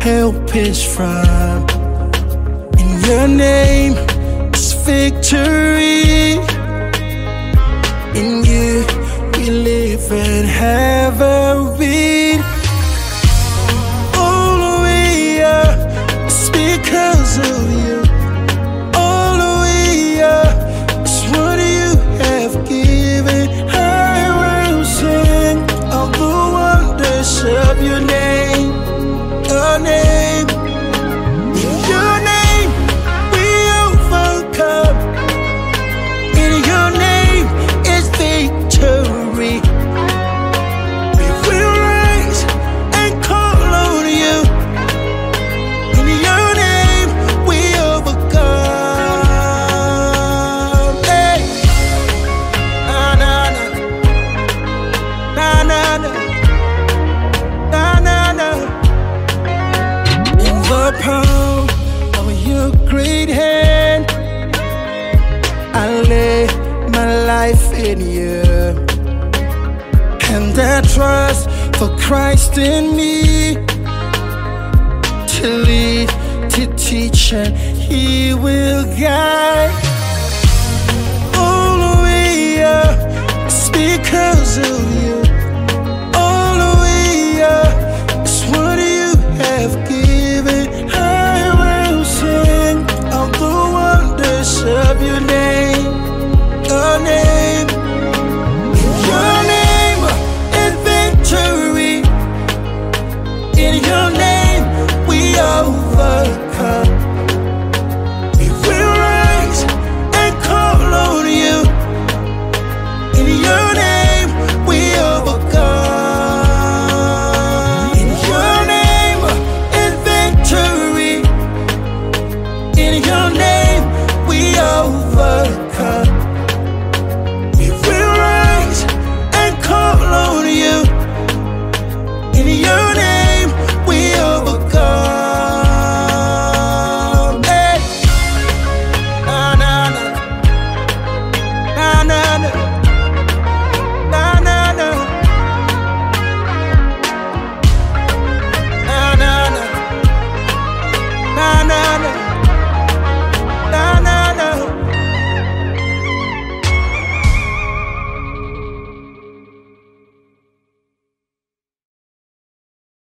help is from. In your name is victory. In you we live and have our being. All we are is because of you. All what you have given. I will sing of the wonders of your name. Your name. Palm of your great hand, I lay my life in you. And I trust for Christ in me to lead, to teach, and He will guide. All we are is because of you.